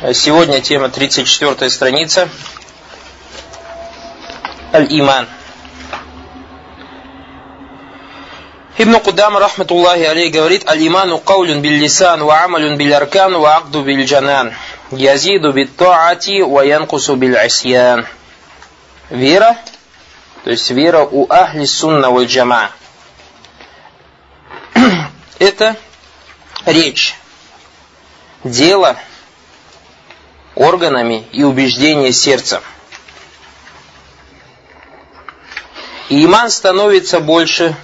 Сегодня тема 34 страница. Аль-Иман. Ибн Кудам, рахматуллахи алей, говорит, Аль-Иману каулюн биль-лисан, ва амалюн биль-аркан, ва акду биль-джанан. Язиду бит-таати, ва янкусу биль-асьян. Вера, то есть вера у ахли сунна валь джама. Это речь, дело, органами и убеждение сердца. И иман становится больше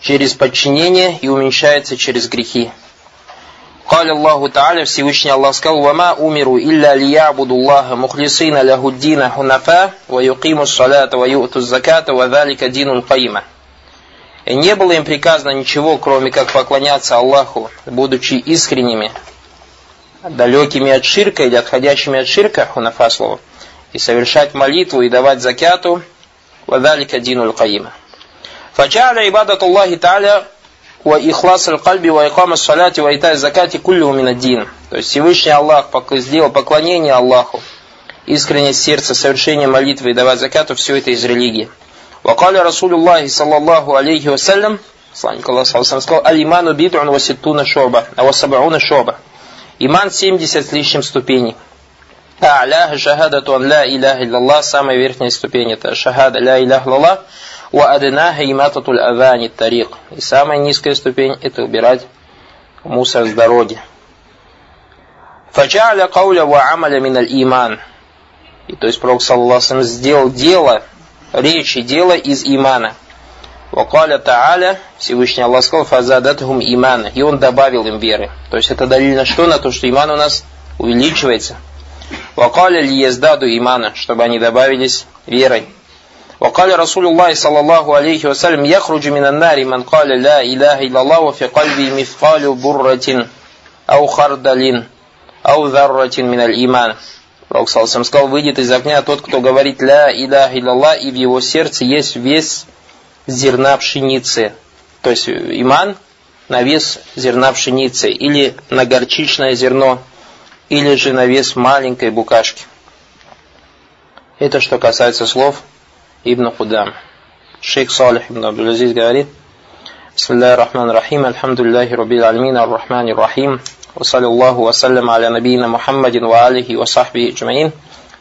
через подчинение и уменьшается через грехи. قال الله تعالى Всевышний Аллах сказал وما أمروا إلا ليعبدوا الله مخلصين له الدين حنفاء ويقيموا الصلاة ويؤتوا الزكاة وذلك دين القيمة И не было им приказано ничего, кроме как поклоняться Аллаху, будучи искренними далекими от ширка или отходящими от ширка, хунафа слово, и совершать молитву и давать закяту, вадалика дину каима. Аллахи Та'аля ва ихлас аль-кальби ва икама саляти ва итай закати куллю мин То есть Всевышний Аллах сделал поклонение Аллаху, искренность сердца, совершение молитвы и давать закату, все это из религии. Вакаля Расулюллахи саллаллаху алейхи вассалям, Славник Аллах сказал, алиману бид'ун ва ситтуна шоба, а ва сабауна шоба. Иман 70 с лишним ступеней. А'ля шахадату ан ла иляха иллаллах, самая верхняя ступень это шахада ля иляха иллаллах, ва аднаха имататуль авани тарик. И самая низкая ступень это убирать мусор с дороги. Фаджа'ля кауля ва амаля миналь иман. И то есть Пророк, саллаллаху сделал дело, речи, дело из имана. Вакаля Тааля, Всевышний Аллах сказал, фазадатхум имана. И он добавил им веры. То есть это дали на что? На то, что иман у нас увеличивается. Вакаля ли ездаду имана, чтобы они добавились верой. وقال رسول الله صلى الله عليه وسلم يخرج من النار من قال لا إله إلا الله وفي قلبه مثقال برة أو خردل أو ذرة من الإيمان Пророк сказал, выйдет из огня тот, кто говорит «Ля иляха илlallah», и в его сердце есть вес зерна пшеницы. То есть иман на вес зерна пшеницы, или на горчичное зерно, или же на вес маленькой букашки. Это что касается слов Ибн Худам. Шейх Салих ибн Абдулазиз говорит, بسم الله الرحمن الرحيم الحمد لله رب العالمين الرحمن الرحيم وصلى الله وسلم على نبينا محمد وآله وصحبه أجمعين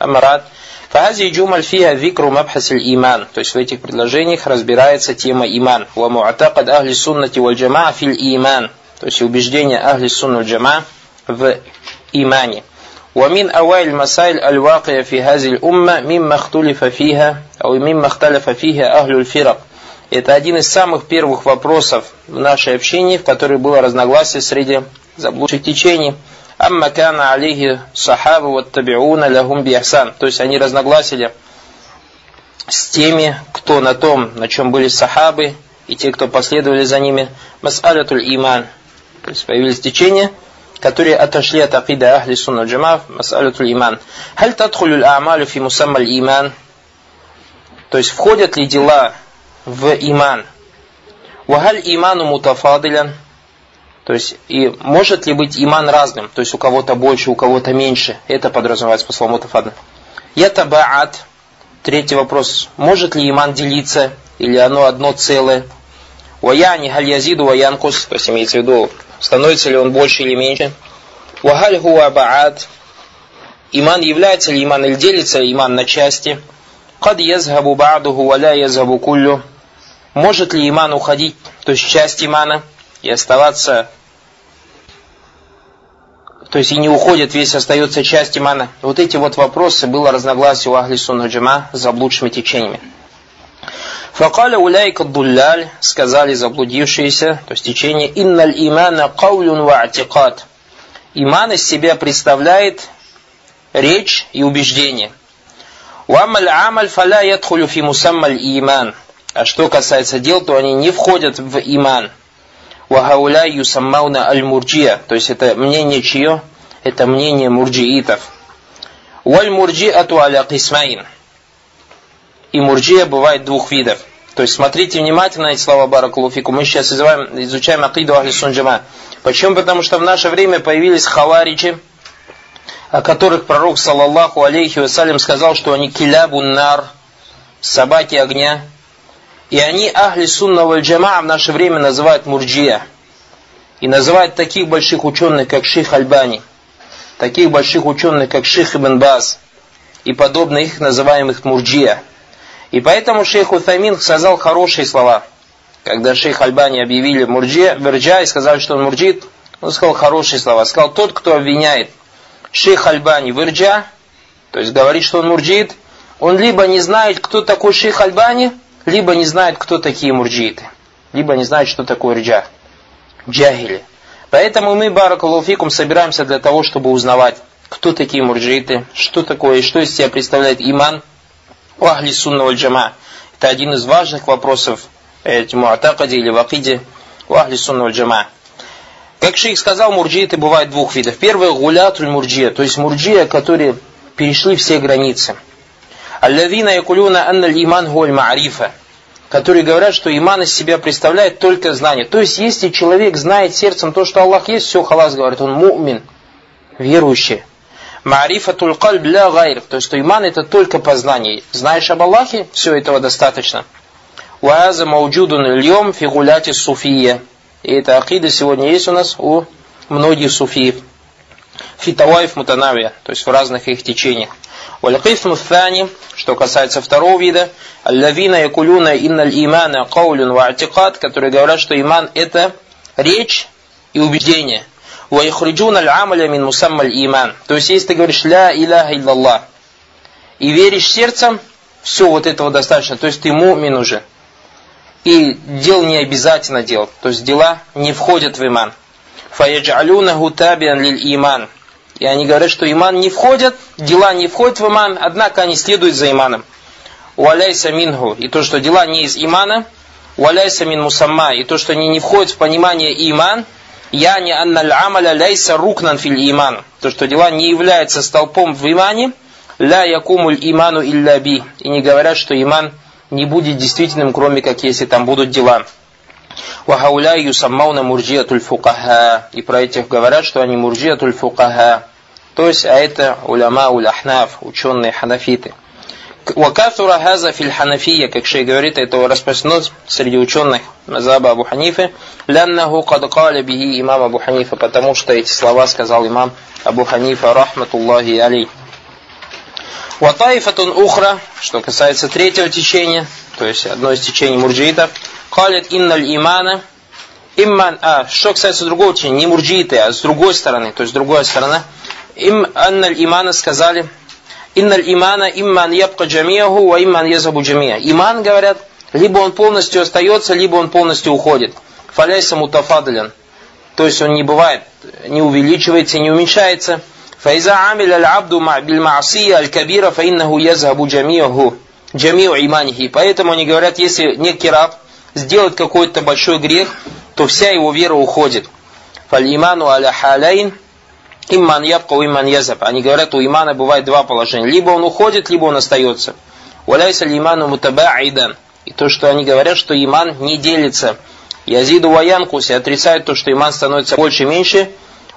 أما بعد Фази джумаль фиха викру мабхас иман. То есть в этих предложениях разбирается тема иман. Ва муатакад ахли суннати валь джама фил иман. То есть убеждение ахли сунну джама в имане. ومن أوائل المسائل الواقعة في هذه الأمة مما اختلف فيها أو مما اختلف فيها أهل الفرق. Это один из самых первых вопросов в нашей общине, в которой было разногласие среди заблудших течений. Амма кана алейхи сахаба вот табиуна лахум биахсан. То есть они разногласили с теми, кто на том, на чем были сахабы, и те, кто последовали за ними, мас'алятуль иман. То есть появились течения, которые отошли от акида ахли сунна джама, мас'алятуль иман. Халь тадхулюль а'малю фи мусаммаль иман. То есть входят ли дела в иман? Вахаль иману мутафадилян. То есть, и может ли быть иман разным? То есть, у кого-то больше, у кого-то меньше. Это подразумевается по слову мутафадна. Ятабаат. Третий вопрос. Может ли иман делиться? Или оно одно целое? Ваяни галь язиду ваянкус. То есть, имеется в виду, становится ли он больше или меньше? Вагаль хуа баат. Иман является ли иман или делится иман на части? Кад язхабу ба'духу валя язхабу куллю. Может ли иман уходить, то есть часть имана, и оставаться то есть и не уходит, весь остается часть имана. Вот эти вот вопросы было разногласие у Ахли Сунна Джама с заблудшими течениями. Факаля уляйка дулляль, сказали заблудившиеся, то есть течение, инналь имана каулюн ва. Иман из себя представляет речь и убеждение. Уамаль амаль фаля ядхулю фи мусаммаль иман. А что касается дел, то они не входят в иман. Вахауля юсаммауна аль-мурджия. То есть это мнение чье? Это мнение мурджиитов. Валь мурджиату аля кисмаин. И мурджия бывает двух видов. То есть смотрите внимательно эти слова Баракулуфику. Мы сейчас изучаем, изучаем акиду Ахли Сунджама. Почему? Потому что в наше время появились хаваричи, о которых пророк, саллаллаху алейхи вассалям, сказал, что они килябун нар, собаки огня. И они ахли сунна валь джамаа в наше время называют мурджия. И называют таких больших ученых, как шейх Альбани, таких больших ученых, как шейх Ибн Баз, и подобных их называемых мурджия. И поэтому шейх Утамин сказал хорошие слова. Когда шейх Альбани объявили мурджия, верджа и сказали, что он мурджит, он сказал хорошие слова. Сказал, тот, кто обвиняет шейх Альбани в ирджа, то есть говорит, что он мурджит, он либо не знает, кто такой шейх Альбани, либо не знает, кто такие мурджиты, либо не знает, что такое ирджа. Джахили. Поэтому мы, Баракалуфикум, собираемся для того, чтобы узнавать, кто такие мурджиты, что такое и что из себя представляет иман у ахли сунна джама. Это один из важных вопросов эти муатакади или вакиде у ахли сунна джама. Как шейх сказал, мурджиты бывают двух видов. Первый гулятуль мурджия, то есть мурджия, которые перешли все границы. Аллавина якулюна анна иман гуаль маарифа, которые говорят, что иман из себя представляет только знание. То есть, если человек знает сердцем то, что Аллах есть, все, халас говорит, он мумин, верующий. Маарифатуль кальб ля гайр, то есть, что иман это только познание. Знаешь об Аллахе, все этого достаточно. Уаза мауджудун льем фигуляти суфия. И эта акида сегодня есть у нас у многих суфиев. Фитаваев мутанавия, то есть в разных их течениях. Валькифму thani, что касается второго вида, аллавина якулюна инналь имана каулюн ва которые говорят, что иман это речь и убеждение. Аль амаля мин мусаммаль иман. То есть, если ты говоришь ля иляха иллаллах и веришь сердцем, все вот этого достаточно. То есть, ты мумин уже. И дел не обязательно делать. То есть дела не входят в иман. Табиан лиль иман. И они говорят, что иман не входят, дела не входят в иман, однако они следуют за иманом. Уаляйса минху. И то, что дела не из имана. Уаляйса мин мусамма. И то, что они не входят в понимание иман. Я не анналь амаля ляйса рукнан филь иман. То, что дела не являются столпом в имане. Ля якумуль иману илля би. И не говорят, что иман не будет действительным, кроме как если там будут дела. Вахауля юсаммауна мурджиятуль фукаха. И про этих говорят, что они мурджиятуль фукаха. То есть, а это уляма уляхнаф, ученые ханафиты. Вакафура хаза филь ханафия, как шей говорит, это распространено среди ученых Мазаба Абу Ханифы, ляннаху кад каля бихи имам Абу Ханифа, потому что эти слова сказал имам Абу Ханифа, рахматуллахи алей. Ватаифатун ухра, что касается третьего течения, то есть одно из течений мурджиитов, калит инналь имана, имман, а, что касается другого течения, не мурджииты, а с другой стороны, то есть другая сторона, им анналь имана сказали, инналь имана имман ябка джамиаху, ва имман язабу джамия. Иман, говорят, либо он полностью остается, либо он полностью уходит. Фаляйса мутафадалян. То есть он не бывает, не увеличивается, не уменьшается. Фаиза амиль аль абду биль маасия аль кабира фаиннаху язабу джамиаху. Джамиу иманихи. Поэтому они говорят, если некий раб сделает какой-то большой грех, то вся его вера уходит. Фаль иману аля халайн имман ябка имман язаб. Они говорят, у имана бывает два положения. Либо он уходит, либо он остается. Валяйса лиману мутабаидан. И то, что они говорят, что иман не делится. Язиду ваянкуси отрицают то, что иман становится больше и меньше.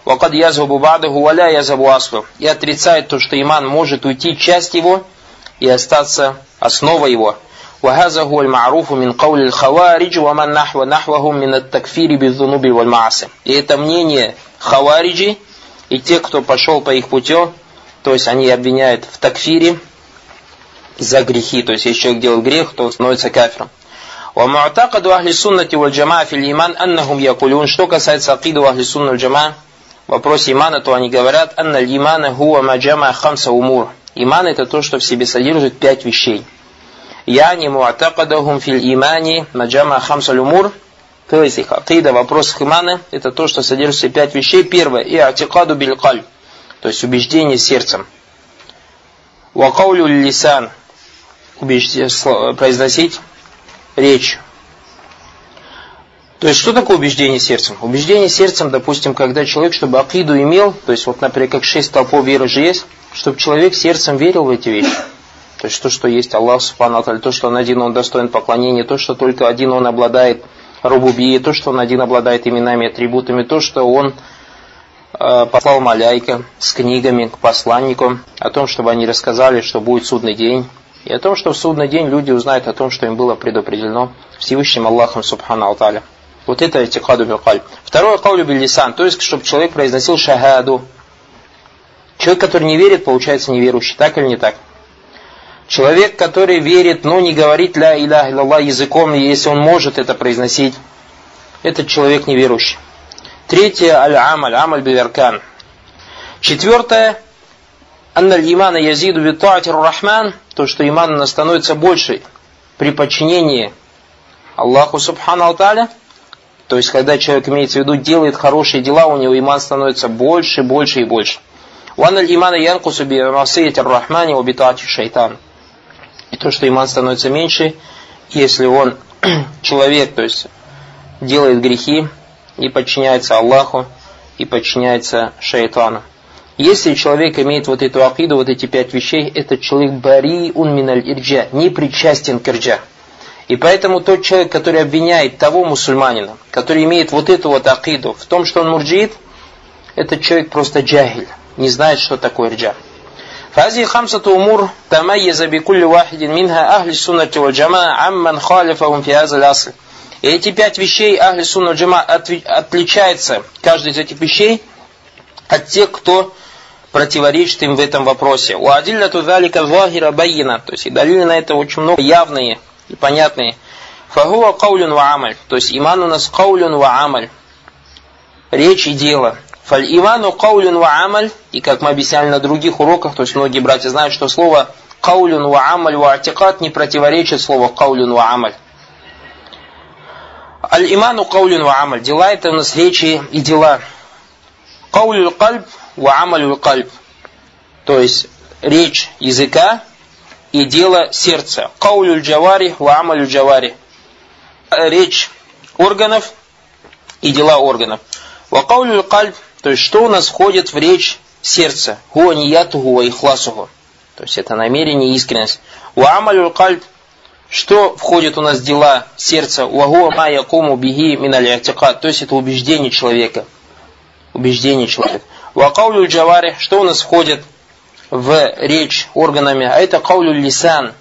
Вакад язабу бадаху валя язабу аслу. И отрицает то, что иман может уйти часть его и остаться основа его. وهذا هو المعروف من قول الخوارج ومن نحو نحوهم من التكفير بالذنوب والمعاصي. И это мнение хавариджи и те, кто пошел по их путю, то есть они обвиняют в такфире за грехи, то есть если человек делает грех, то он становится кафиром. ومعتقد أهل السنة والجماعة في الإيمان أنهم يقولون что касается акиду أهل السنة والجماعة в вопросе имана, то они говорят, анна имана хуа маджама хамса умур. Иман это то, что в себе содержит пять вещей. Яни муатакадахум филь имани маджама хамса умур. То есть их акида в вопросах имана это то, что содержит в себе пять вещей. Первое, и атикаду биль то есть убеждение сердцем. Вакаулю лисан, произносить речь. То есть, что такое убеждение сердцем? Убеждение сердцем, допустим, когда человек, чтобы акиду имел, то есть, вот, например, как шесть толпов веры же есть, чтобы человек сердцем верил в эти вещи. То есть, то, что есть Аллах, Субхану то, что он один, он достоин поклонения, то, что только один он обладает рубубией, то, что он один обладает именами, атрибутами, то, что он э, послал Маляйка с книгами к посланнику о том, чтобы они рассказали, что будет судный день, и о том, что в судный день люди узнают о том, что им было предопределено Всевышним Аллахом Субхану Алталя. Вот это этикаду билкаль. Второе каулю лисан, то есть, чтобы человек произносил шахаду. Человек, который не верит, получается неверующий, так или не так? Человек, который верит, но не говорит ля иля илlallah языком, если он может это произносить, этот человек неверующий. Третье, аль-амаль, амаль биверкан. Четвертое, анналь имана язиду битуатир рахман, то, что иман становится больше при подчинении Аллаху Субхану Алталя, то есть, когда человек, имеется в виду, делает хорошие дела, у него иман становится больше, больше и больше. Ван аль имана янкусу би рахмани убитати шайтан. И то, что иман становится меньше, если он человек, то есть делает грехи и подчиняется Аллаху, и подчиняется шайтану. Если человек имеет вот эту акиду, вот эти пять вещей, этот человек бари ун миналь ирджа, не причастен к ирджа. И поэтому тот человек, который обвиняет того мусульманина, который имеет вот эту вот акиду в том, что он мурджиит, этот человек просто джахиль, не знает, что такое ирджа. فهذه خمسة أمور تميز بكل واحد منها أهل السنة والجماعة عمن خالفهم في هذا الأصل. И эти пять вещей Ахли Сунна Джама отличается, каждый из этих вещей, от тех, кто противоречит им в этом вопросе. У Адилля Тудалика Вахира Байина, то есть и далили на это очень много явные и понятные. Фагуа каулюн ва амаль, то есть иман у нас каулюн ва амаль, речь и дело. Фаль иману каулюн ва и как мы объясняли на других уроках, то есть многие братья знают, что слово каулюн ва амаль ва не противоречит слову каулюн ва. Аль-иману каулюн ва амаль. Дела это у нас речи и дела. Каулюл кальб ва амалюл кальб. То есть речь языка и дело сердца. Каулюль джавари ва амалюль джавари. Речь органов и дела органов. Ва каулюль кальб. То есть что у нас входит в речь сердца. Хуа ниятуху ва ихласуху. То есть это намерение и искренность. Ва амалюль кальб что входит у нас в дела сердца? Вагуа ма якуму бихи миналь То есть это убеждение человека. Убеждение человека. Вакаулю джавари. Что у нас входит в речь органами? А это каулю лисан.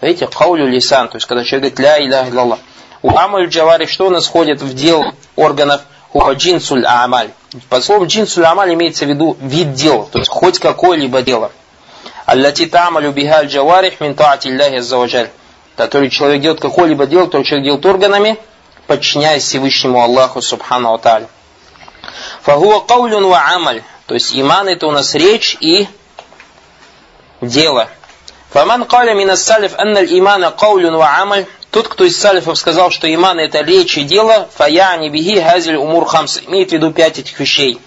Видите, каулю лисан. То есть когда человек говорит ля иля илlallah. У амаль джавари. Что у нас входит в дел органов? Хуа джинсуль амаль. Под словом джинсуль амаль имеется в виду вид дел. То есть хоть какое-либо дело. Аллати тамалю биха джаварих мин таати Аллахи который человек делает какое-либо дело, который человек делает органами, подчиняясь Всевышнему Аллаху Субхану Аталь. Фагуа каулюн ва амаль. То есть иман это у нас речь и дело. Фаман каля мина салиф анналь имана каулюн ва амаль. Тот, кто из салифов сказал, что иман это речь и дело, фаяни бихи хазиль умур хамс. Имеет в виду пять этих вещей.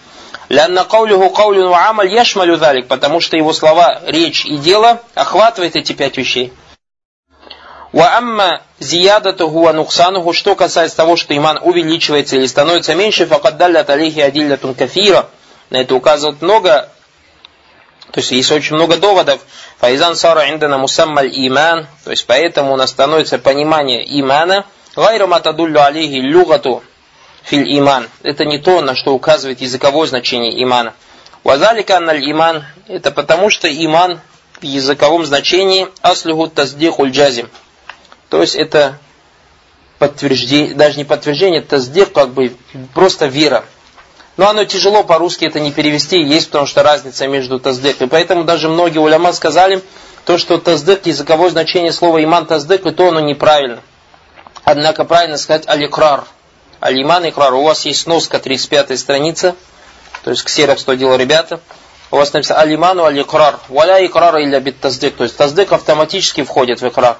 Лянна каулюху каулюн амаль яшмалю далик. Потому что его слова речь и дело охватывает эти пять вещей. Ва амма зиядатуху ва нуксануху, что касается того, что иман увеличивается или становится меньше, факад даллят алейхи адиллятун кафира. На это указывает много, то есть есть очень много доводов. Файзан сара индана мусаммаль иман, то есть поэтому у нас становится понимание имана. Гайру матадуллю алейхи люгату филь иман. Это не то, на что указывает языковое значение имана. Вазалика анналь иман, это потому что иман в языковом значении аслюху таздихуль джазим. То есть это подтверждение, даже не подтверждение, это сдех как бы просто вера. Но оно тяжело по-русски это не перевести, есть потому что разница между таздык. И поэтому даже многие уляма сказали, то, что таздык, языковое значение слова иман таздык, и то оно неправильно. Однако правильно сказать аликрар. Алиман икрар. У вас есть носка 35 страница, то есть ксерокс, что делал ребята. У вас написано алиману аликрар. Валя икрар или бит таздык. То есть таздык автоматически входит в икрар.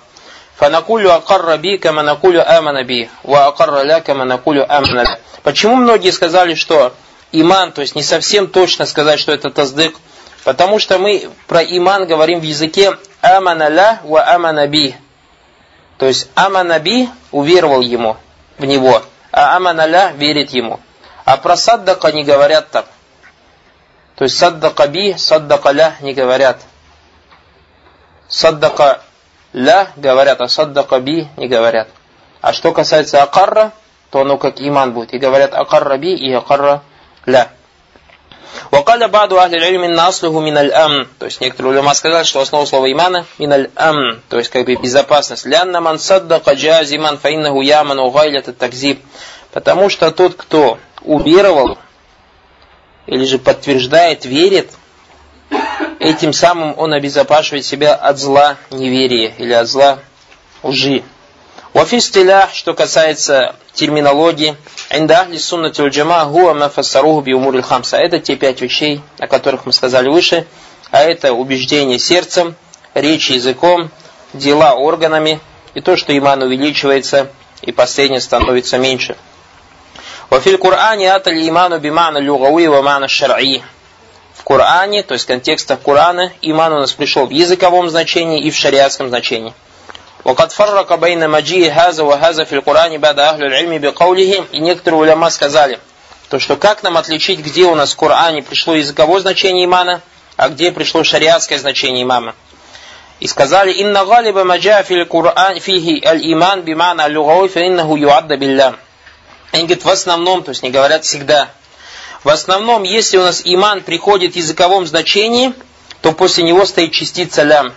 Фанакулю акарра би, кама накулю амана би, ва акарра ля, кама накулю амана Почему многие сказали, что иман, то есть не совсем точно сказать, что это таздык, потому что мы про иман говорим в языке амана ля ва амана би. То есть амана би уверовал ему, в него, а амана ля верит ему. А про саддака не говорят так. То есть саддака би, саддака ля не говорят. Саддака ля говорят, а саддака би не говорят. А что касается акарра, то оно как иман будет. И говорят акарра би и акарра ля. Вакаля баду ахли мин наслуху мин аль-ам. То есть некоторые улема сказали, что основа слова имана мин аль-ам. То есть как бы безопасность. Лянна ман саддака джазиман фаиннаху яман угайлят такзиб. Потому что тот, кто уверовал, или же подтверждает, верит, этим самым он обезопашивает себя от зла неверия или от зла лжи. Вафистилях, что касается терминологии, индахли суннати джама умури хамса. Это те пять вещей, о которых мы сказали выше, а это убеждение сердцем, речь языком, дела органами и то, что иман увеличивается и последнее становится меньше. Вафиль Кур'ане атали иману бимана люгауи ва мана шар'и В Коране, то есть в контекстах Корана, иман у нас пришел в языковом значении и в шариатском значении. وقد فرق بين مجيء هذا وهذا في القرآن بعد أهل العلم بقوله и некоторые уляма сказали, то что как нам отличить, где у нас в Коране пришло языковое значение имана, а где пришло шариатское значение имама. И сказали, инна галиба маджа фил Кур'ан фихи аль-иман бимана аль-лугауи фа иннаху юадда биллям. Они говорят, в основном, то есть не говорят всегда, в основном, если у нас иман приходит в языковом значении, то после него стоит частица лям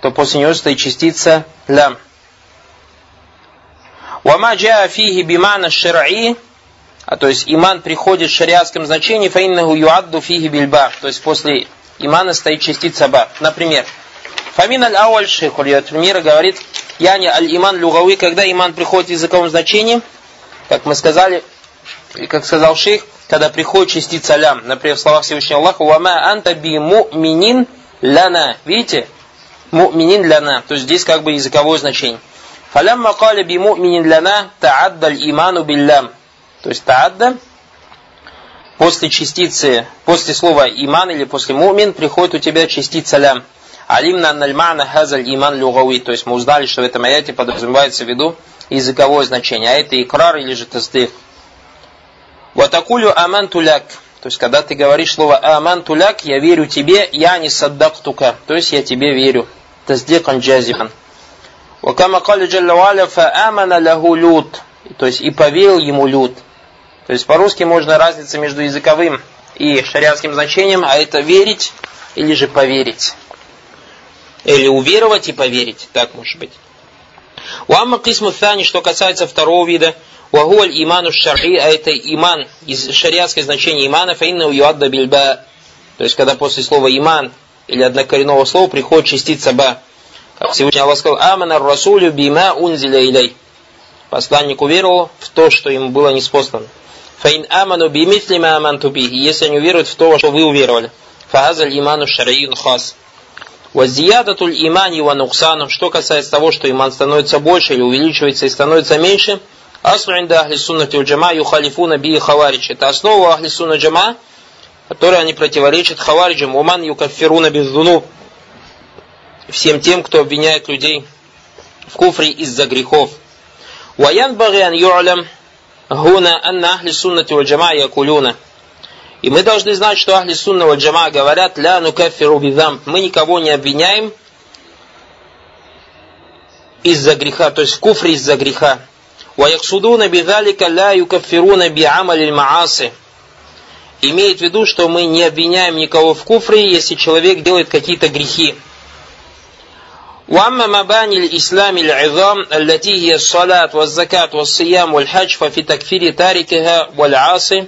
то после него стоит частица лям. Вама джаа фиги бимана шараи, а то есть иман приходит в шариатском значении, фаиннаху юадду фиги бильба, то есть после имана стоит частица ба. Например, Фамин аль-Ауаль шейх Мира говорит, яни аль-иман люгави, когда иман приходит в языковом значении, как мы сказали, и как сказал шейх, когда приходит частица лям, например, в словах Всевышнего Аллаха, «Вама анта би му'минин ляна». Видите? му'минин ляна. То есть здесь как бы языковое значение. Фалямма кали би му'минин ляна та'адда иману биллям. То есть та'адда после частицы, после слова иман или после му'мин приходит у тебя частица лям. Алимна нальмана хазаль иман люгави. То есть мы узнали, что в этом аяте подразумевается в виду языковое значение. А это икрар или же таздых. Ватакулю аман туляк. То есть, когда ты говоришь слово аман туляк, я верю тебе, я не саддактука. То есть, я тебе верю. Таздикан джазихан. Вакама кали джалла фа амана лаху лют. То есть, и повел ему лют. То есть, по-русски можно разница между языковым и шариатским значением, а это верить или же поверить. Или уверовать и поверить, так может быть. Уамма кисму что касается второго вида, вагуаль иману шарри, а это иман, из шариатское значение имана, фаинна уюадда бильба. То есть, когда после слова иман или однокоренного слова приходит частица ба. Как Всевышний Аллах сказал, «Амана расулю бима унзиля илей». Посланник уверовал в то, что ему было неспослано. Фаин аману бимитли ма аманту бихи. Если они уверуют в то, что вы уверовали. Фахазаль иману шарайюн хас. Вазиядатуль имани ва нуксану. Что касается того, что иман становится больше или увеличивается и становится меньше, Аслу инда ахли суннати джама юхалифуна би хаварич. Это основа ахли сунна джама, которые они противоречат хавариджам, уман юкаффируна бездунуб, всем тем, кто обвиняет людей в куфре из-за грехов. Багиан ю'лям гуна анна ахли суннати валь джама якулюна. И мы должны знать, что ахли сунна джама говорят ля нукаффиру бидам. Мы никого не обвиняем из-за греха, то есть в куфре из-за греха. Ваяксудуна бидалика ля юкаффируна би амалиль мааси имеет в виду, что мы не обвиняем никого в куфре, если человек делает какие-то грехи. وأما مباني الإسلام العظام التي هي الصلاة والزكاة والصيام والحج ففي تكفير تاركها والعاصي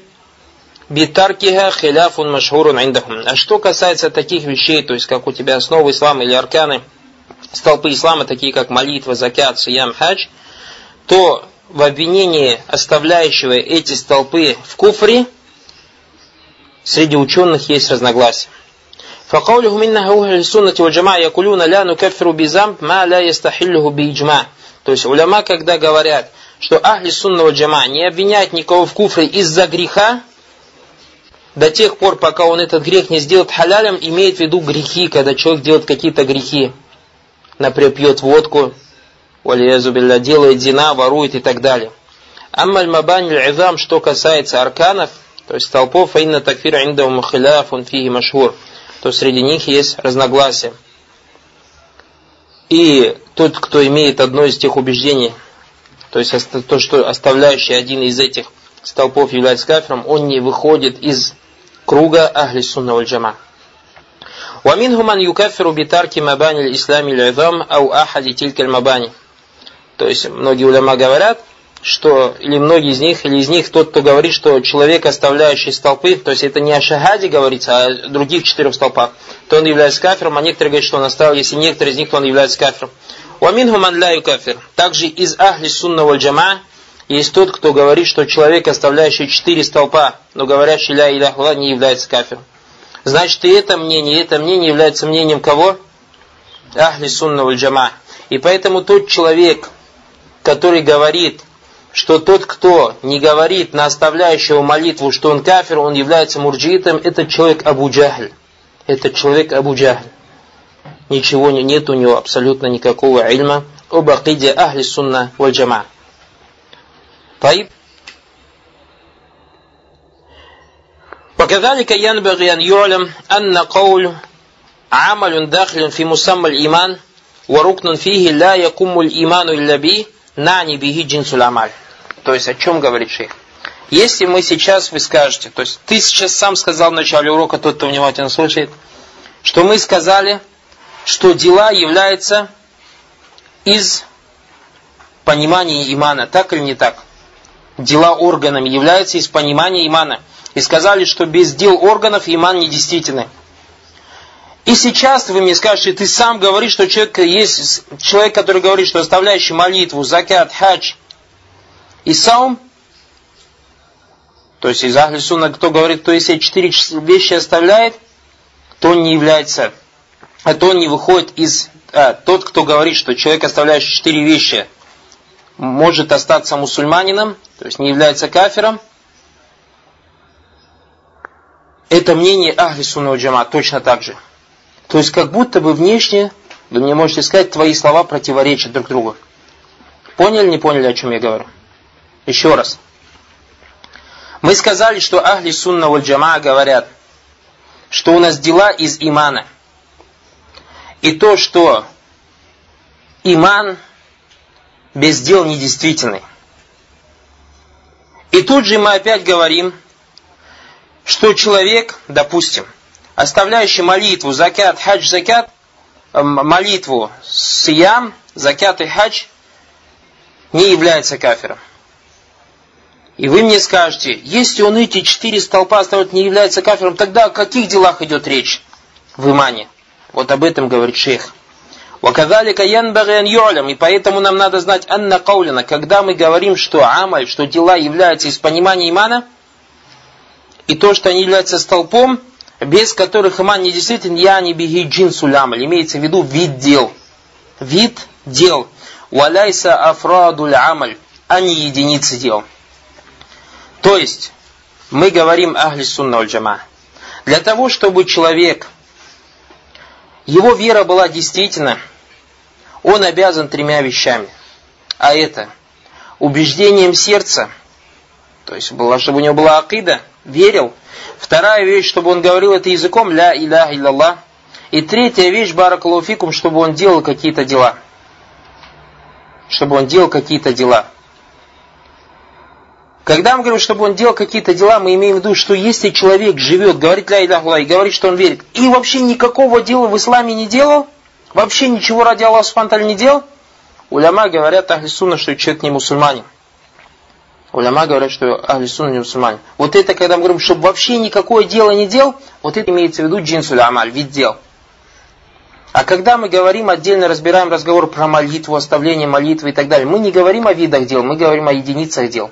بتركها خلاف مشهور عندهم. А что касается таких вещей, то есть как у тебя основы ислама или арканы, столпы ислама, такие как молитва, закят, сиям, хадж, то в обвинении оставляющего эти столпы в куфре – среди ученых есть разногласия. فقوله منها أهل السنة والجماعة يقولون لا نكفر بذنب ما لا يستحله بإجماع. То есть уляма, когда говорят, что ахли сунного джама не обвиняют никого в куфре из-за греха, до тех пор, пока он этот грех не сделает халялем, имеет в виду грехи, когда человек делает какие-то грехи. Например, пьет водку, валиязубилля, делает зина, ворует и так далее. Аммаль мабань изам, что касается арканов, то есть толпов фаинна такфир индахум хиляфун фиги машхур, то среди них есть разногласия. И тот, кто имеет одно из тех убеждений, то есть то, что оставляющий один из этих столпов является кафиром, он не выходит из круга ахли сунна валь джама. ومنهم من يكفر بترك مباني الإسلام العظام أو أحد تلك المباني. то есть многие уляма говорят, что, или многие из них, или из них тот, кто говорит, что человек, оставляющий столпы, то есть это не о шахаде говорится, а о других четырех столпах, то он является кафиром, а некоторые говорят, что он оставил, если некоторые из них, то он является кафиром. Уамин хуман ля кафир. Также из ахли сунна валь джама есть тот, кто говорит, что человек, оставляющий четыре столпа, но говорящий ля иляху не является кафиром. Значит, и это мнение, и это мнение является мнением кого? Ахли сунна валь джама. И поэтому тот человек, который говорит, что тот, кто не говорит на оставляющего молитву, что он кафир, он является мурджитом, этот человек Абу Джахль. Этот человек Абу Джахль. Ничего нет у него абсолютно никакого ильма об акиде ахли сунна валь джама. طيب وكذلك ينبغي أن يعلم أن قول عمل داخل في مسمى الإيمان وركن فيه لا يقوم الإيمان إلا به на небиги джинсулямаль. То есть о чем говорит шейх? Если мы сейчас, вы скажете, то есть ты сейчас сам сказал в начале урока, тот, кто внимательно слушает, что мы сказали, что дела являются из понимания имана, так или не так? Дела органами являются из понимания имана. И сказали, что без дел органов иман недействительный. И сейчас вы мне скажете, ты сам говоришь, что человек есть человек, который говорит, что оставляющий молитву, закят, хадж, и саум, то есть из Ахли кто говорит, то если четыре вещи оставляет, то он не является, а то он не выходит из... А, тот, кто говорит, что человек, оставляющий четыре вещи, может остаться мусульманином, то есть не является кафиром, это мнение Ахли Джама точно так же. То есть как будто бы внешне, вы мне можете сказать, твои слова противоречат друг другу. Поняли, не поняли, о чем я говорю? Еще раз. Мы сказали, что Ахли Сунна Валь Джама говорят, что у нас дела из имана. И то, что иман без дел недействительный. И тут же мы опять говорим, что человек, допустим, оставляющий молитву, закят, хадж, закят, молитву, сиям, закят и хадж, не является кафиром. И вы мне скажете, если он эти четыре столпа оставит, не является кафиром, тогда о каких делах идет речь в имане? Вот об этом говорит шейх. Ваказалика янбаган ю'лям, и поэтому нам надо знать анна каулина, когда мы говорим, что амаль, что дела являются из понимания имана, и то, что они являются столпом, без которых иман не действительно, я не беги джинсуль амаль, имеется в виду вид дел. Вид дел. Валяйса афрадуль амаль, а не единицы дел. То есть, мы говорим ахли сунна джама. Для того, чтобы человек, его вера была действительно, он обязан тремя вещами. А это убеждением сердца, то есть чтобы у него была акида, верил. Вторая вещь, чтобы он говорил это языком, ля иляха иллаллах. И третья вещь, баракалуфикум, чтобы он делал какие-то дела. Чтобы он делал какие-то дела. Когда мы говорим, чтобы он делал какие-то дела, мы имеем в виду, что если человек живет, говорит ля иляха и говорит, что он верит, и вообще никакого дела в исламе не делал, вообще ничего ради Аллаха Субтитры не делал, уляма говорят ахли что человек не мусульманин. Уляма говорят, что ахли сунна не мусульманин. Вот это, когда мы говорим, чтобы вообще никакое дело не делал, вот это имеется в виду джинсуль амаль, вид дел. А когда мы говорим, отдельно разбираем разговор про молитву, оставление молитвы и так далее, мы не говорим о видах дел, мы говорим о единицах дел.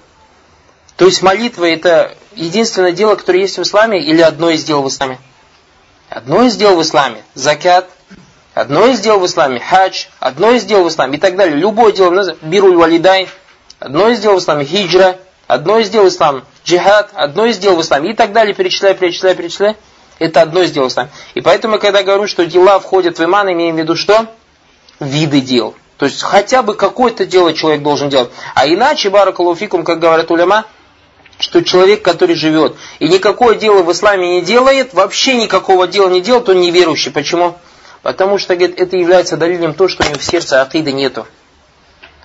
То есть молитва это единственное дело, которое есть в исламе, или одно из дел в исламе? Одно из дел в исламе. Закят, одно из дел в исламе. Хадж, одно из дел в исламе и так далее. Любое дело, бируль валидайн, одно из дел в исламе. Хиджра, одно из дел в исламе. Джихад, одно из дел в исламе. И так далее, перечисляй, перечисляй, перечисляй. Это одно из дел в исламе. И поэтому, когда говорю, что дела входят в иман, имеем в виду что? Виды дел. То есть хотя бы какое-то дело человек должен делать. А иначе, баракалуфикум, как говорят уляма, что человек, который живет и никакое дело в исламе не делает, вообще никакого дела не делает, он неверующий. Почему? Потому что, говорит, это является далилем то, что у него в сердце акида нету.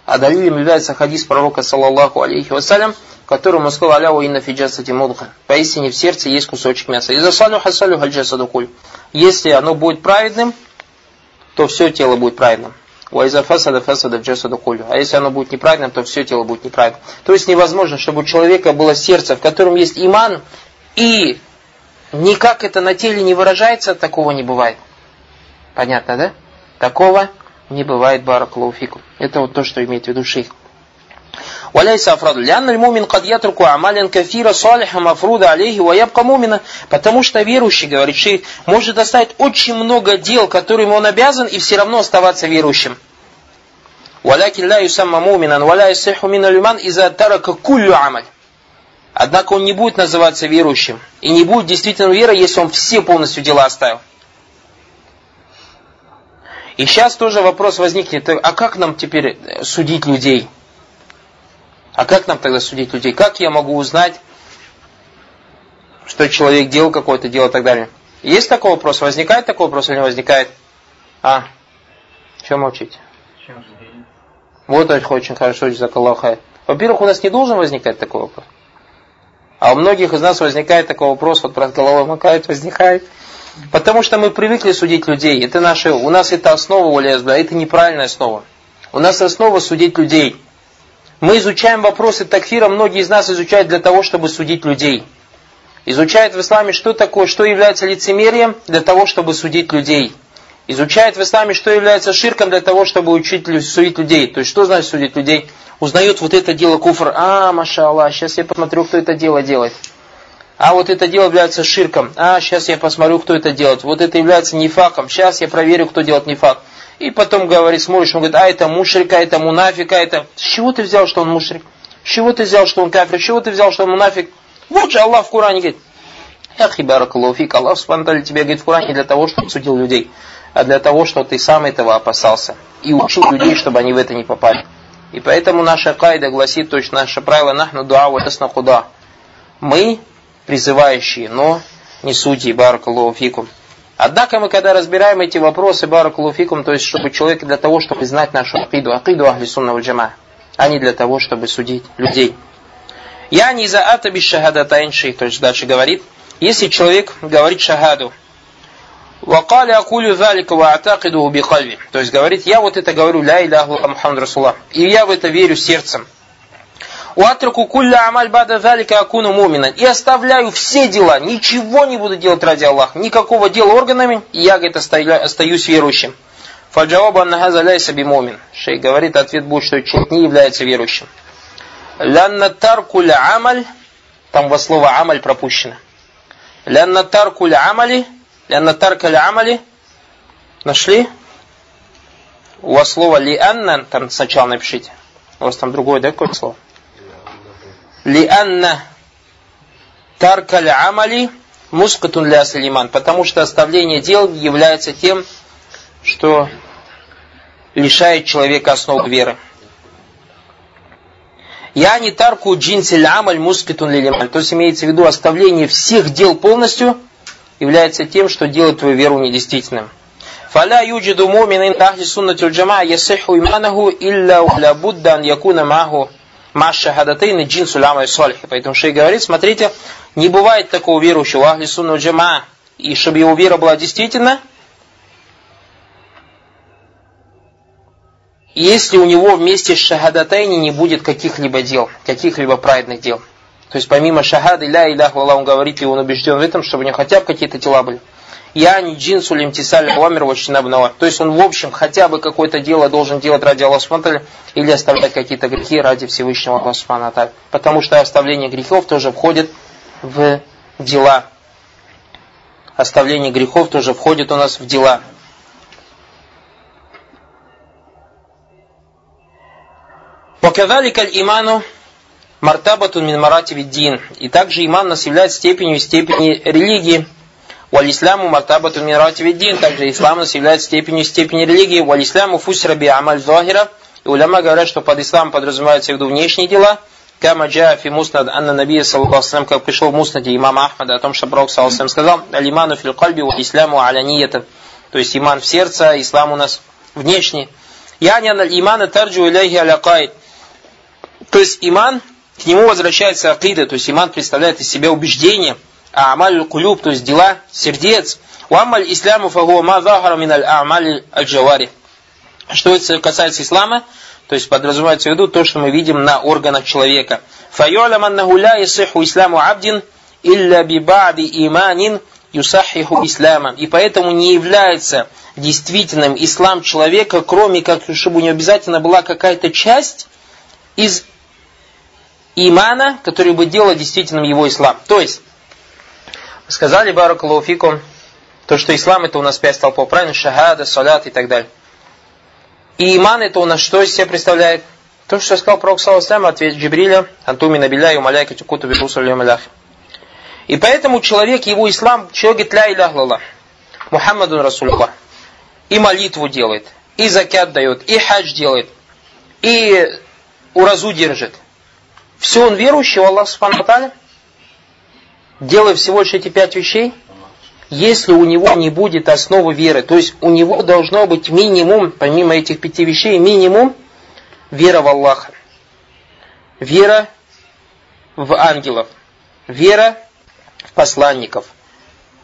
А далилем является хадис пророка, саллаллаху алейхи вассалям, которому сказал Аляу инна фиджасати мудха. Поистине в сердце есть кусочек мяса. И засалю хасалю хаджасаду куль. Если оно будет праведным, то все тело будет праведным. Уайза фасада фасада джасаду. А если оно будет неправедным, то все тело будет неправедным. То есть невозможно, чтобы у человека было сердце, в котором есть иман, и никак это на теле не выражается, такого не бывает. Понятно, да? Такого не бывает баракулуфику. Это вот то, что имеет в виду шейх. وليس أفراد لأن المؤمن قد يترك أعمالا كثيرة صالحة مفروضة عليه ويبقى مؤمنا потому что верующий, говорит шейх, может оставить очень много дел, которым он обязан, и все равно оставаться верующим. ولكن لا يسمى مؤمنا ولا يصح من الإيمان إذا ترك كل عمل Однако он не будет называться верующим. И не будет действительно верой, если он все полностью дела оставил. И сейчас тоже вопрос возникнет, а как нам теперь судить людей? А как нам тогда судить людей? Как я могу узнать, что человек делал какое-то дело и так далее? Есть такой вопрос? Возникает такой вопрос или не возникает? А? Чем молчите? Вот очень хорошо, Джазакаллахай. Во-первых, у нас не должен возникать такой вопрос. А у многих из нас возникает такой вопрос, вот брат головой макает, возникает. Потому что мы привыкли судить людей. Это наше, у нас это основа, улязба, это неправильная основа. У нас основа судить людей. Мы изучаем вопросы такфира, многие из нас изучают для того, чтобы судить людей. Изучают в исламе, что такое, что является лицемерием, для того, чтобы судить людей. Изучают в исламе, что является ширком, для того, чтобы учить судить людей. То есть, что значит судить людей? Узнают вот это дело куфр. А, маша Аллах, сейчас я посмотрю, кто это дело делает. А вот это дело является ширком. А, сейчас я посмотрю, кто это делает. Вот это является нефаком. Сейчас я проверю, кто делает нефак. И потом говорит, смотришь, он говорит, а это мушрик, а это мунафик, а это... С чего ты взял, что он мушрик? С чего ты взял, что он кафир? С чего ты взял, что он мунафик? Вот же Аллах в Коране говорит, Ахи баракалуфик, Аллах спантали тебе говорит в Коране для того, чтобы судил людей, а для того, чтобы ты сам этого опасался. И учил людей, чтобы они в это не попали. И поэтому наша кайда гласит, то есть наше правило, нахну дуа вот куда. Мы призывающие, но не сути, баракалуфикум. Однако мы, когда разбираем эти вопросы, баракалуфикум, то есть, чтобы человек для того, чтобы знать нашу акиду, акиду ахли джама, а не для того, чтобы судить людей. Я не за атаби шахада тайнши, то есть дальше говорит, если человек говорит шахаду, То есть говорит, я вот это говорю, ля иляху Мухаммад Расула. И я в это верю сердцем. Уатруку кулля амаль бада залика акуну мумина. И оставляю все дела, ничего не буду делать ради Аллаха, никакого дела органами, и я, говорит, остаюсь верующим. Фаджаваба аннахаза ляйса бимумин. Шей говорит, ответ будет, что человек не является верующим. Лянна таркуля амаль, там во слово амаль пропущено. Лянна таркуля амали, лянна таркаля амали, нашли? У вас слово ли анна, там сначала напишите. У вас там другое, да, какое слово? Лианна таркаль амали мускатун ля салиман. Потому что оставление дел является тем, что лишает человека основ веры. Я не тарку джинсель амаль мускатун лилиман. То есть имеется в виду оставление всех дел полностью является тем, что делает твою веру недействительным. فلا يوجد مؤمن عند أهل السنة والجماعة يصح إيمانه إلا لابد أن يكون معه Маша хадатейн джин суляма и солих. Поэтому шей говорит, смотрите, не бывает такого верующего, ахли сунна джама, и чтобы его вера была действительно, если у него вместе с шахадатайни не будет каких-либо дел, каких-либо праведных дел. То есть помимо шахады, ля илях, он говорит, и он убежден в этом, чтобы у него хотя бы какие-то дела были. Я не джинсу лимтисаль ламер вачинабнава. То есть он в общем хотя бы какое-то дело должен делать ради Аллаха или оставлять какие-то грехи ради Всевышнего Аллаха Потому что оставление грехов тоже входит в дела. Оставление грехов тоже входит у нас в дела. وكذلك الإيمان мартабатун мин маратиби дин. И также иман нас является степенью степени религии. Валь исламу мартабату миративи дин. Также ислам является степенью степени религии. Валь исламу фусраби амаль захира. И уляма говорят, что под ислам подразумеваются в виду внешние дела. Кама джа фи муснад анна набия саллаху как пришел в муснаде имама Ахмада о том, что Пророк саллаху сказал, алиману фил кальби ва исламу аляниятан. То есть иман в сердце, ислам у нас внешний. Яни имана тарджу иляхи алякай. То есть иман к нему возвращается акида, то есть иман представляет из себя убеждение, а а амаль кулюб, то есть дела сердец. Уамаль исламу фагуа ма захара миналь амаль аль-джавари. Что это касается ислама, то есть подразумевается в виду то, что мы видим на органах человека. Фаюлям аннаху и исиху исламу абдин илля бибади иманин юсахиху ислама. И поэтому не является действительным ислам человека, кроме как, чтобы у него обязательно была какая-то часть из имана, который бы делал действительным его ислам. То есть, сказали Баракалуфикум, то, что ислам это у нас пять столпов, правильно? Шахада, салят и так далее. И иман это у нас что из себя представляет? То, что сказал Пророк Саласлам, ответ Джибриля, Антуми Набиля и Умаляйка Тюкуту Бирусалю Малях. И поэтому человек, его ислам, человек говорит, ля илях лаллах, Мухаммадун Расулуллах. И молитву делает, и закят дает, и хадж делает, и уразу держит. Все он верующий в Аллах Субхану делая всего лишь эти пять вещей, если у него не будет основы веры, то есть у него должно быть минимум, помимо этих пяти вещей, минимум вера в Аллаха, вера в ангелов, вера в посланников,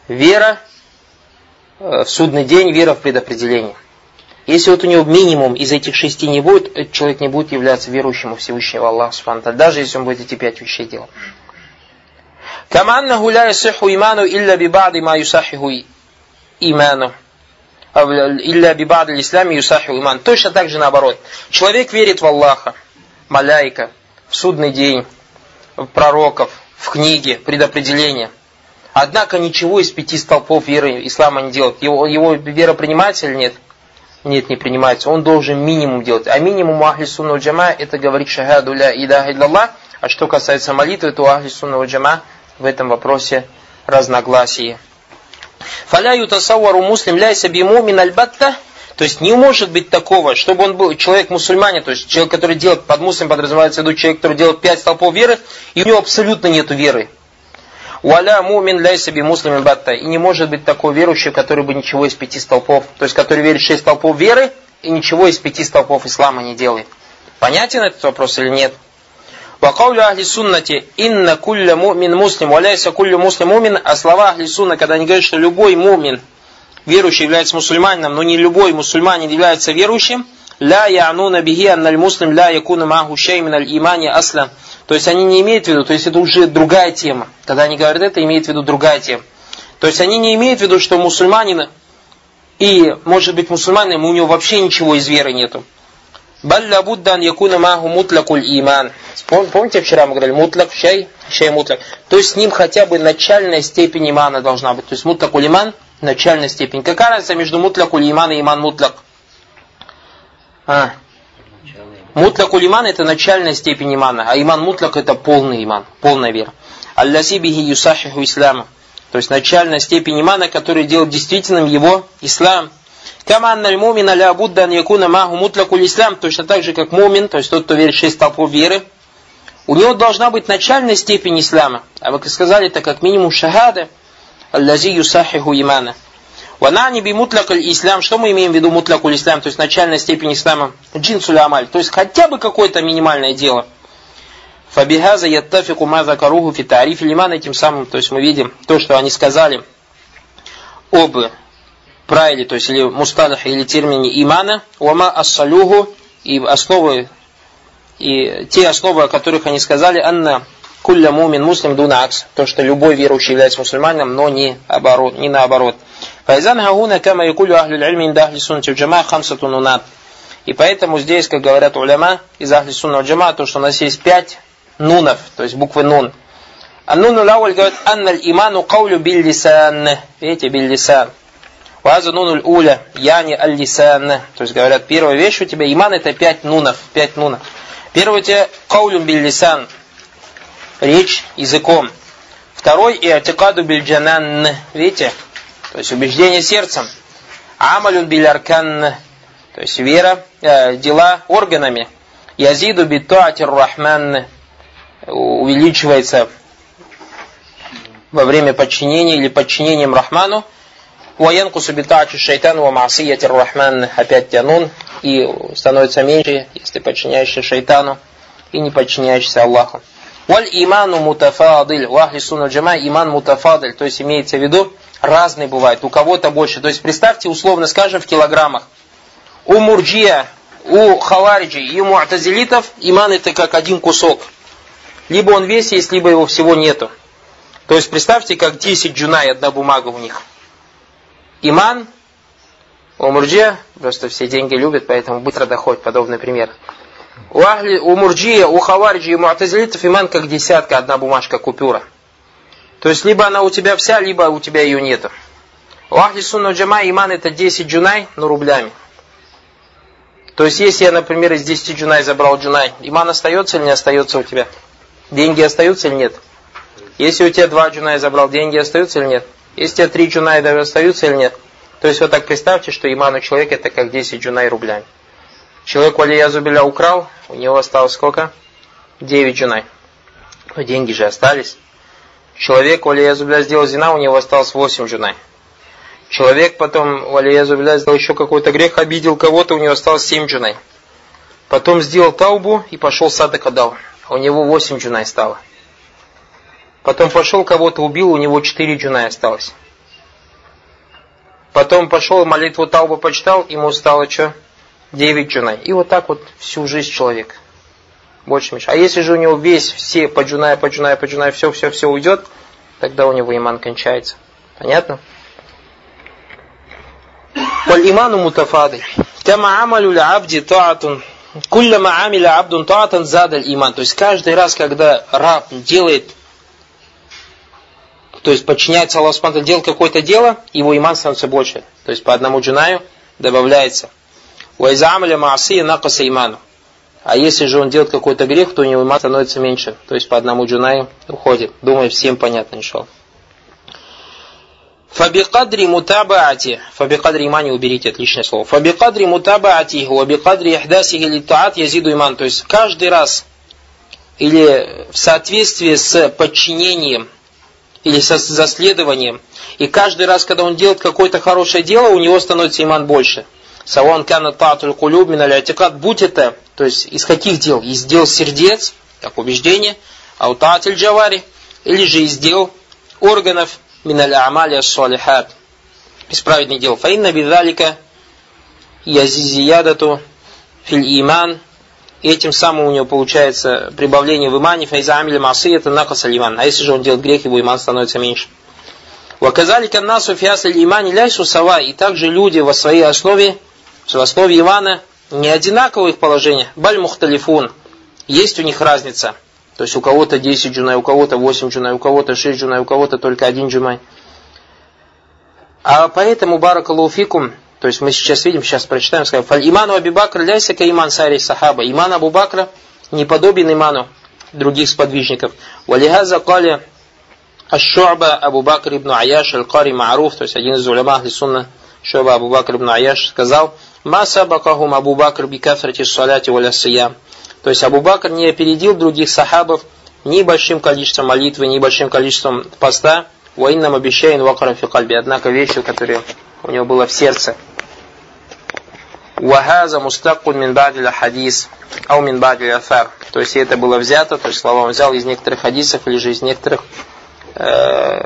вера э, в судный день, вера в предопределение. Если вот у него минимум из этих шести не будет, человек не будет являться верующим у Всевышнего Аллаха даже если он будет эти пять вещей делать. كما أنه لا يصح إيمانه إلا ببعض ما يصحح إيمانه إلا ببعض الإسلام يصحح إيمان Точно так же наоборот. Человек верит в Аллаха, маляйка, в судный день, в пророков, в книге, предопределение. Однако ничего из пяти столпов веры ислама не делает. Его, его вера принимается или нет? Нет, не принимается. Он должен минимум делать. А минимум ахли сунна джама это говорит шахаду ля идаха илlallah. А что касается молитвы, то ахли сунна джама в этом вопросе разногласие. Фаля ютасаввару муслим ляйса бимумин альбатта то есть не может быть такого, чтобы он был человек мусульманин, то есть человек, который делает, под муслим подразумевается в виду человек, который делает пять столпов веры, и у него абсолютно нет веры. Валя мумин ляй себе муслимин батта. И не может быть такой верующий, который бы ничего из пяти столпов, то есть который верит в шесть столпов веры, и ничего из пяти столпов ислама не делает. Понятен этот вопрос или нет? Вакауля ахли суннати инна кулля мумин муслим, валяйся кулля муслим мумин, а слова ахли сунна, когда они говорят, что любой мумин, верующий является мусульманином, но не любой мусульманин является верующим, ля я'нуна бихи анналь муслим ля якуна маху шей миналь имани аслам. То есть они не имеют в виду, то есть это уже другая тема. Когда они говорят это, имеют в виду другая тема. То есть они не имеют в виду, что мусульманин и, может быть, мусульманин, у него вообще ничего из веры нету. Балля буддан якуна маху мутлакуль иман. Помните, вчера мы говорили, мутлак, шай, шай мутлак. То есть с ним хотя бы начальная степень имана должна быть. То есть мутлакуль иман, начальная степень. Какая разница между мутлакуль иман и иман мутлак? А. Мутлакуль иман это начальная степень имана, а иман мутлак это полный иман, полная вера. Алласи бихи юсахиху ислама. То есть начальная степень имана, которая делает действительным его ислам. Кама анналь мумина ля будда якуна маху мутлакуль ислам, точно так же, как мумин, то есть тот, кто верит в шесть столпов веры, у него должна быть начальная степень ислама. А вы сказали, это как минимум шахада, аллази юсахиху имана. Ванани би мутлак ислам, что мы имеем в виду мутлак ислам, то есть начальная степень ислама, джинсуль амаль, то есть хотя бы какое-то минимальное дело. Фабихаза яттафику ма закаруху фи тариф лиман, этим самым, то есть мы видим то, что они сказали об правиле, то есть или мусталах, или термине имана, уама ассалюху, и основы, и те основы, о которых они сказали, анна кулля мумин муслим дуна акс, то, что любой верующий является мусульманином, но не, оборот, не наоборот. Файзан хагуна кама якулю ахлю ильми инда ахли суннати джама хамсату нунат. И поэтому здесь, как говорят уляма из ахли сунна джама, то, что у нас есть пять нунов, то есть буквы нун. А нуну лауль говорит, анналь иману каулю биллисан. Видите, биллисан. Ваза нунуль уля, яни аль-лисан. То есть говорят, первая вещь у тебя, иман это пять нунов, пять нунов. Первый у тебя каулюм биллисан, речь языком. Второй и атикаду бильджанан, видите? То есть убеждение сердцем. Амалюн биляркан, то есть вера, э, дела органами. Язиду битуатир рахман, увеличивается во время подчинения или подчинением Рахману. Ваянкусу битачу шайтан ва маасиятир рахман опять тянун и становится меньше, если подчиняешься шайтану и не подчиняешься Аллаху. Валь иману мутафадиль. У ахли сунна джама иман мутафадиль. То есть имеется в виду, разный бывает. У кого-то больше. То есть представьте, условно скажем, в килограммах. У мурджия, у хавариджи и у муатазилитов иман это как один кусок. Либо он весь есть, либо его всего нету. То есть представьте, как 10 джунай, одна бумага у них. Иман, у мурджия, просто все деньги любят, поэтому быстро доходит подобный пример. У, ахли, у мурджия, у хаварджи и муатазилитов иман как десятка, одна бумажка купюра. То есть либо она у тебя вся, либо у тебя ее нету. У ахли сунна джама иман это 10 джунай, но рублями. То есть если я, например, из 10 джунай забрал джунай, иман остается или не остается у тебя? Деньги остаются или нет? Если у тебя два джунай забрал, деньги остаются или нет? Если у тебя три джунай остаются или нет? То есть вот так представьте, что иман у человека это как 10 джунай рублями. Человек Валия Зубиля украл, у него осталось сколько? 9 джунай. Но деньги же остались. Человек Валия Зубиля сделал зина, у него осталось 8 джунай. Человек потом, Валия Зубиля, сделал еще какой-то грех, обидел кого-то, у него осталось 7 джунай. Потом сделал таубу и пошел садок отдал у него 8 джунай стало. Потом пошел кого-то убил, у него 4 джунай осталось. Потом пошел молитву Тауба почитал, ему стало что? 9 джунай. И вот так вот всю жизнь человек. Больше меньше. А если же у него весь, все по джунай, по джунай, по джунай, все, все, все уйдет, тогда у него иман кончается. Понятно? والإيمان متفاضل كما عمل العبد طاعة Кулляма амиля абдун таатан задаль иман. То есть каждый раз, когда раб делает, то есть подчиняется Аллаху Субхану делает какое-то дело, его иман становится больше. То есть по одному джунаю добавляется. Уайза амиля маасия накаса иману. А если же он делает какой-то грех, то у него иман становится меньше. То есть по одному джунаю уходит. Думаю, всем понятно, иншаллах. Фабикадри мутабаати. Фабикадри имани уберите, отличное слово. Фабикадри мутабаати. Вабикадри ихдасихи литаат язиду иман. То есть каждый раз или в соответствии с подчинением или со заследованием. И каждый раз, когда он делает какое-то хорошее дело, у него становится иман больше. Саван кана татуль кулюб миналятикат. Будь это, то есть из каких дел? Из дел сердец, как убеждение, аутатель джавари, или же из дел органов, миналь амали салихат из праведных дел. Фаинна бидалика язизиядату филь иман и этим самым у него получается прибавление в имане, файза масы, это накаса иман. А если же он делает грех, его иман становится меньше. Ваказалика насу фиасль имани ляйсу сава. И также люди во своей основе, в основе имана, не одинаковое их положение. Баль мухталифун. Есть у них разница. То есть у кого-то 10 джунай, у кого-то 8 джунай, у кого-то 6 джунай, у кого-то только один джумай. А поэтому баракалуфикум, то есть мы сейчас видим, сейчас прочитаем, скажем, фаль иману Аби Бакр иман сари сахаба. Иман Абу Бакра не подобен иману других сподвижников. Валихаза кали Аш-Шу'ба Абу Бакр ибн Аяш аль-Кари Ма'руф, то есть один из улема Ахли Шу'ба Абу Бакр ибн Аяш сказал, «Ма сабакахум Абу Бакр би кафрати саляти валя сиям». То есть Абу Бакр не опередил других сахабов ни большим количеством молитвы, ни большим количеством поста, воинным обещаем вакарам фикальби, однако вещью, которая у него была в сердце. Вахаза мустакун мин бадиля хадис, ау мин бадиля афар. То есть это было взято, то есть слова он взял из некоторых хадисов или же из некоторых э,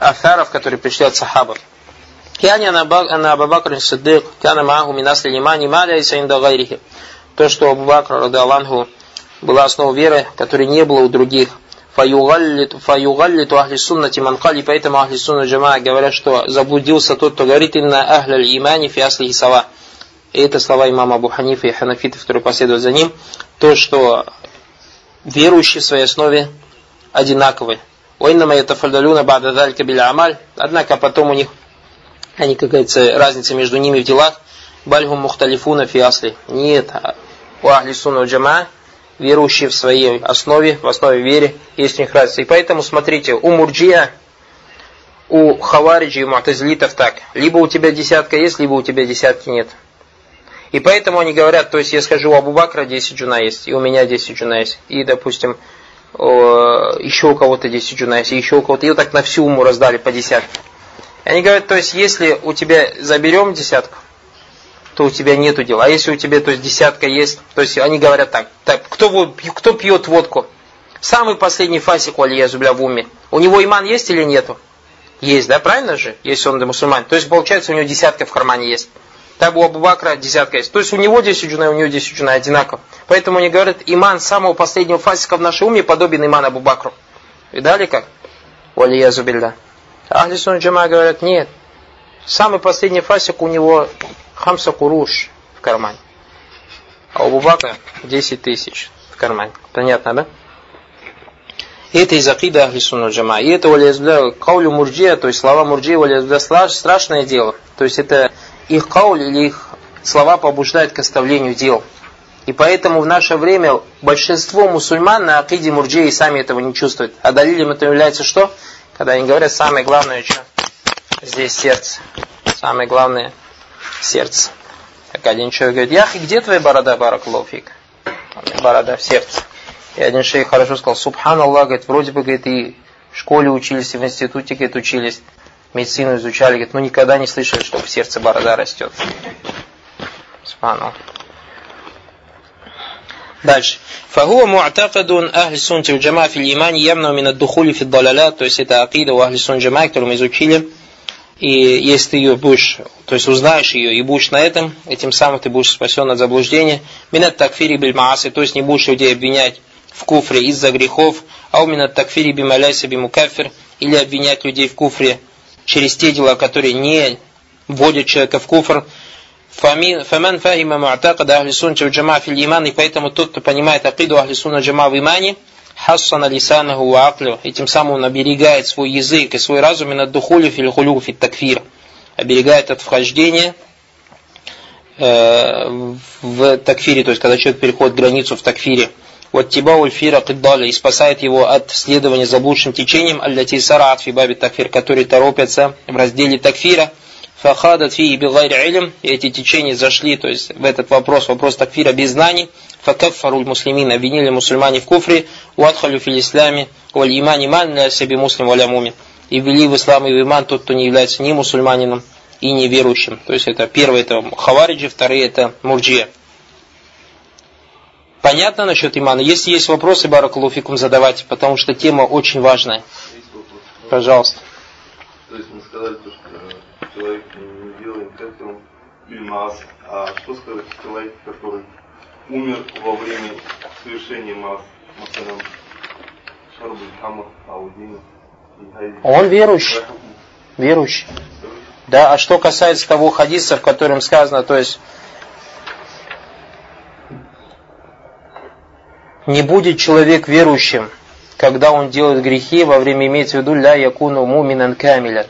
афаров, которые пришли от сахабов. Кяни ана Абу Бакр Сиддик, кана мааху минасли лимани, маля и саинда гайрихи то, что Абу Бакр, Аллаху, была основа веры, которой не было у других. Фаюгаллиту ахли суннати манкали, поэтому ахли сунна джама говорят, что заблудился тот, кто говорит инна ахля имани фи асли. И это слова имама Абу Ханифа и Ханафита, которые последуют за ним, то, что верующие в своей основе одинаковы. Однако потом у них, они, как говорится, разница между ними в делах, бальгум мухталифуна фи асли. Нет, у ахли сунна джама, верующие в своей основе, в основе веры, есть у них разница. И поэтому, смотрите, у мурджия, у хавариджи и муатазилитов так. Либо у тебя десятка есть, либо у тебя десятки нет. И поэтому они говорят, то есть я скажу, у Абу Бакра 10 джуна есть, и у меня 10 джуна есть. И, допустим, еще у кого-то 10 джуна есть, и еще у кого-то. И вот так на всю уму раздали по десятке. И они говорят, то есть если у тебя заберем десятку, то у тебя нету дела. А если у тебя то есть, десятка есть, то есть они говорят так, так кто, кто пьет водку? Самый последний фасик, валиязубля, в уме. У него иман есть или нету? Есть, да, правильно же? Если он мусульман. То есть, получается, у него десятка в кармане есть. Так у Абу Бакра десятка есть. То есть у него 10 джуна, у него 10 джуна одинаково. Поэтому они говорят, иман самого последнего фасика в нашей уме подобен иман Абу Бакру. Видали как? Валия зубилля. Ахли Сун Джама говорят, нет. Самый последний фасик у него хамса куруш в кармане. А у Абу Бакра 10 тысяч в кармане. Понятно, да? И это из акида Ахли Сунна Джама. И это валиязбля каулю мурджия, то есть слова мурджия валиязбля страшное дело. То есть это их кауль или их слова побуждают к оставлению дел. И поэтому в наше время большинство мусульман на акиде мурджии сами этого не чувствуют. А далилем это является что? Когда они говорят, самое главное, что здесь сердце. Самое главное сердце. Как один человек говорит, Яхи, где твоя борода, баракулуфик? Борода в сердце. И один шейх хорошо сказал, Субханаллах, говорит, вроде бы, говорит, и в школе учились, и в институте, говорит, учились медицину изучали, говорит, ну никогда не слышали, что в сердце борода растет. Субхану. Дальше. Фахуа му'такадун ахли сунти в джама фил имани ямна мин аддухули фи далаля, то есть это акида у ахли сун джама, которую мы изучили. И если ты ее будешь, то есть узнаешь ее и будешь на этом, этим самым ты будешь спасен от заблуждения. Минат такфири биль мааси, то есть не будешь людей обвинять в куфре из-за грехов, а у минат такфири бималяйса бимукафир, или обвинять людей в куфре через те дела, которые не вводят человека в куфр. Фаман фахима му'такада ахли сунна джама фил иман, и поэтому тот, кто понимает акиду ахли сунна джама в имане, хассана лисанаху ва аклю, и тем самым он оберегает свой язык и свой разум и над духулю фил хулю фил такфир, оберегает от вхождения э, в такфире, то есть когда человек переходит границу в такфире. Вот тиба ульфира киддаля и спасает его от следования заблудшим течением, аллати сараат фи баби такфир, которые торопятся в разделе такфира, фахадат фи бигайри илм, и эти течения зашли, то есть в этот вопрос, вопрос такфира без знаний, факаффаруль муслимин, обвинили мусульмане в куфре, уадхалю фил исламе, валь иман иман ля себе муслим валя мумин. И ввели в ислам и в иман тот, кто не является ни мусульманином и неверующим. То есть это первое это хавариджи, вторые это мурджия. Понятно насчет имана? Если есть вопросы, Баракулуфикум, задавайте, потому что тема очень важная. Пожалуйста. То есть мы сказали, что человек не делает кафиром или маас. А что сказать человек, который умер во время совершения Аудина. Он верующий. Верующий. Да, а что касается того хадиса, в котором сказано, то есть Не будет человек верующим, когда он делает грехи, во время имеется в виду ля якуну муминан камиля.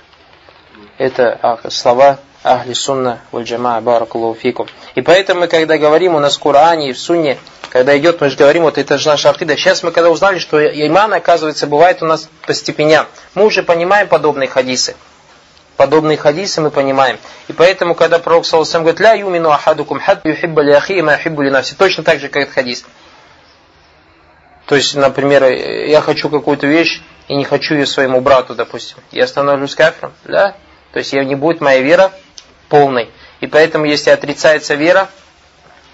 Это слова Ахли Сунна валь Джама Баракуллаху фикум. И поэтому мы, когда говорим у нас в Коране и в Сунне, когда идет, мы же говорим, вот это же наша акида. Сейчас мы когда узнали, что иман, оказывается, бывает у нас по степеням. Мы уже понимаем подобные хадисы. Подобные хадисы мы понимаем. И поэтому, когда пророк Саласам говорит, ля юмину ахадукум хад юхибба ли ахи ма юхиббу ли нафси. Точно так же, как этот хадис. То есть, например, я хочу какую-то вещь и не хочу ее своему брату, допустим. Я становлюсь кафиром, да? То есть, не будет моя вера полной. И поэтому, если отрицается вера,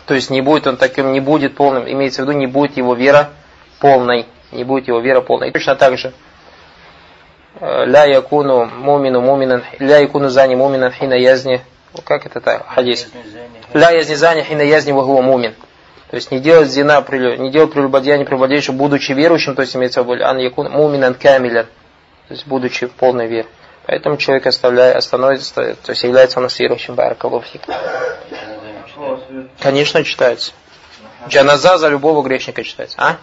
то есть не будет он таким, не будет полным, имеется в виду, не будет его вера полной. Не будет его вера полной. И точно так же. Ля якуну мумину муминан, ля якуну зани муминан хина язни. Как это так? Хадис. Ля язни зани хина язни вахуа мумин. То есть не делать зина, не делать прелюбодеяние прелюбодеющего, будучи верующим, то есть имеется в виду ан якун муминан камилян, то есть будучи полной вере. Поэтому человек оставляет, остановится, то есть является он верующим баракалуфик. Конечно, читается. Джаназа за любого грешника читается. А?